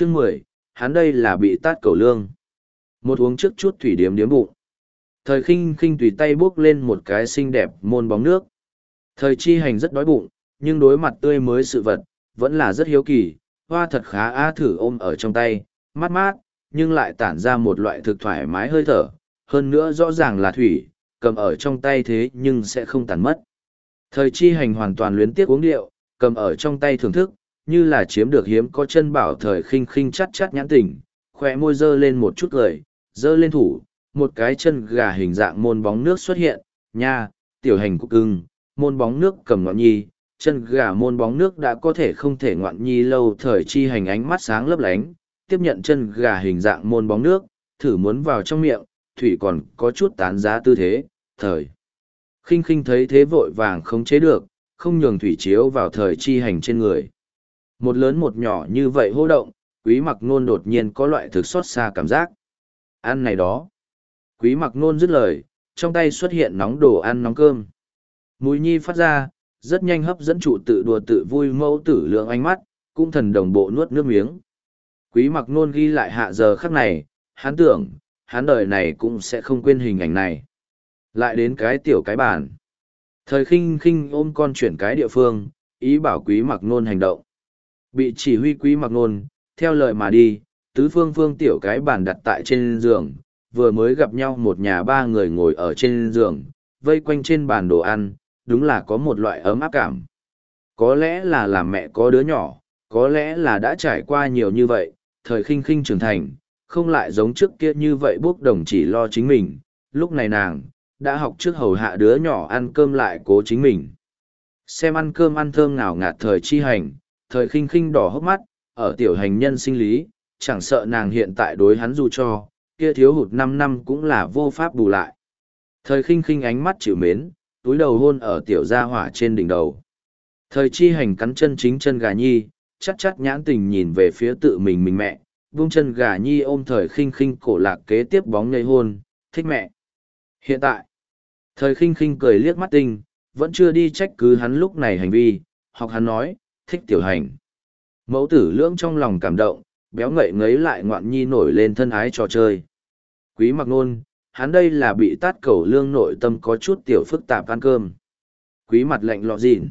Chương mười, hắn đây là bị tát cầu lương. Một uống trước chút thủy điếm điếm bụng. Thời khinh khinh tùy tay buốc lên một cái xinh đẹp môn bóng nước. Thời chi hành rất đói bụng, nhưng đối mặt tươi mới sự vật, vẫn là rất hiếu kỳ. Hoa thật khá a thử ôm ở trong tay, mát mát, nhưng lại tản ra một loại thực thoải mái hơi thở. Hơn nữa rõ ràng là thủy, cầm ở trong tay thế nhưng sẽ không tàn mất. Thời chi hành hoàn toàn luyến tiếc uống điệu, cầm ở trong tay thưởng thức, như là chiếm được hiếm có chân bảo thời khinh khinh chắt chắt nhãn tình, khỏe môi dơ lên một chút cười, dơ lên thủ, một cái chân gà hình dạng môn bóng nước xuất hiện, nha, tiểu hành cục cưng, môn bóng nước cầm ngọn nhi, chân gà môn bóng nước đã có thể không thể ngoạn nhi lâu thời chi hành ánh mắt sáng lấp lánh, tiếp nhận chân gà hình dạng môn bóng nước, thử muốn vào trong miệng, thủy còn có chút tán giá tư thế, thời. khinh khinh thấy thế vội vàng không chế được, không nhường thủy chiếu vào thời chi hành trên người. Một lớn một nhỏ như vậy hô động, quý mặc nôn đột nhiên có loại thực xót xa cảm giác. Ăn này đó. Quý mặc nôn dứt lời, trong tay xuất hiện nóng đồ ăn nóng cơm. Mùi nhi phát ra, rất nhanh hấp dẫn trụ tự đùa tự vui mẫu tử lượng ánh mắt, cũng thần đồng bộ nuốt nước miếng. Quý mặc nôn ghi lại hạ giờ khắc này, hắn tưởng, hắn đời này cũng sẽ không quên hình ảnh này. Lại đến cái tiểu cái bản. Thời khinh khinh ôm con chuyển cái địa phương, ý bảo quý mặc nôn hành động. Bị chỉ huy quý mặc nôn, theo lời mà đi, tứ phương phương tiểu cái bàn đặt tại trên giường, vừa mới gặp nhau một nhà ba người ngồi ở trên giường, vây quanh trên bàn đồ ăn, đúng là có một loại ấm áp cảm. Có lẽ là làm mẹ có đứa nhỏ, có lẽ là đã trải qua nhiều như vậy, thời khinh khinh trưởng thành, không lại giống trước kia như vậy bốc đồng chỉ lo chính mình, lúc này nàng, đã học trước hầu hạ đứa nhỏ ăn cơm lại cố chính mình. Xem ăn cơm ăn thơm ngào ngạt thời chi hành, thời khinh khinh đỏ hốc mắt, ở tiểu hành nhân sinh lý, chẳng sợ nàng hiện tại đối hắn dù cho, kia thiếu hụt năm năm cũng là vô pháp bù lại. Thời khinh khinh ánh mắt chịu mến, túi đầu hôn ở tiểu gia hỏa trên đỉnh đầu. Thời chi hành cắn chân chính chân gà nhi, chắc chắc nhãn tình nhìn về phía tự mình mình mẹ, vung chân gà nhi ôm thời khinh khinh cổ lạc kế tiếp bóng ngây hôn, thích mẹ. Hiện tại, thời khinh khinh cười liếc mắt tinh, vẫn chưa đi trách cứ hắn lúc này hành vi, hoặc hắn nói, thích tiểu hành. Mẫu tử lưỡng trong lòng cảm động, béo ngậy ngấy lại ngoạn nhi nổi lên thân ái trò chơi. Quý mặc nôn, hắn đây là bị tát cầu lương nội tâm có chút tiểu phức tạp ăn cơm. Quý mặt lạnh lọ dịn.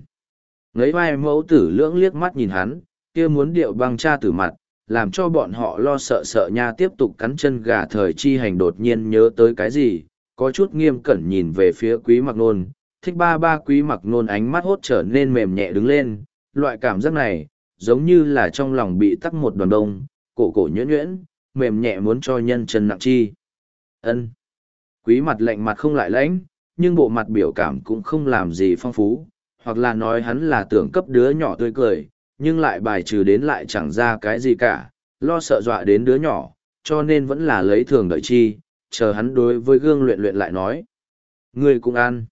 Ngấy vai mẫu tử lưỡng liếc mắt nhìn hắn, kia muốn điệu băng cha tử mặt, làm cho bọn họ lo sợ sợ nha tiếp tục cắn chân gà thời chi hành đột nhiên nhớ tới cái gì, có chút nghiêm cẩn nhìn về phía quý mặc nôn, thích ba ba quý mặc nôn ánh mắt hốt trở nên mềm nhẹ đứng lên, loại cảm giác này, giống như là trong lòng bị tắc một đoàn đông, cổ cổ nhuyễn nhuyễn, mềm nhẹ muốn cho nhân chân nặng chi. ân Quý mặt lạnh mặt không lại lãnh, nhưng bộ mặt biểu cảm cũng không làm gì phong phú, hoặc là nói hắn là tưởng cấp đứa nhỏ tươi cười, nhưng lại bài trừ đến lại chẳng ra cái gì cả, lo sợ dọa đến đứa nhỏ, cho nên vẫn là lấy thường đợi chi, chờ hắn đối với gương luyện luyện lại nói. Người cũng ăn.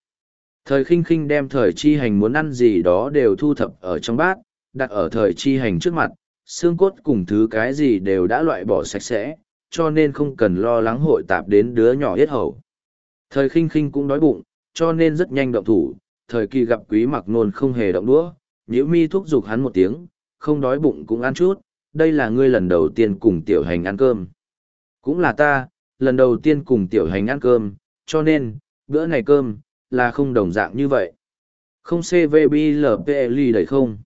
Thời khinh khinh đem thời chi hành muốn ăn gì đó đều thu thập ở trong bát, đặt ở thời chi hành trước mặt, xương cốt cùng thứ cái gì đều đã loại bỏ sạch sẽ, cho nên không cần lo lắng hội tạp đến đứa nhỏ yết hầu. Thời khinh khinh cũng đói bụng, cho nên rất nhanh động thủ, thời kỳ gặp quý mặc nôn không hề động đũa, nhữ mi thúc giục hắn một tiếng, không đói bụng cũng ăn chút, đây là ngươi lần đầu tiên cùng tiểu hành ăn cơm. Cũng là ta, lần đầu tiên cùng tiểu hành ăn cơm, cho nên, bữa này cơm, là không đồng dạng như vậy. Không CVBLPLI đầy không?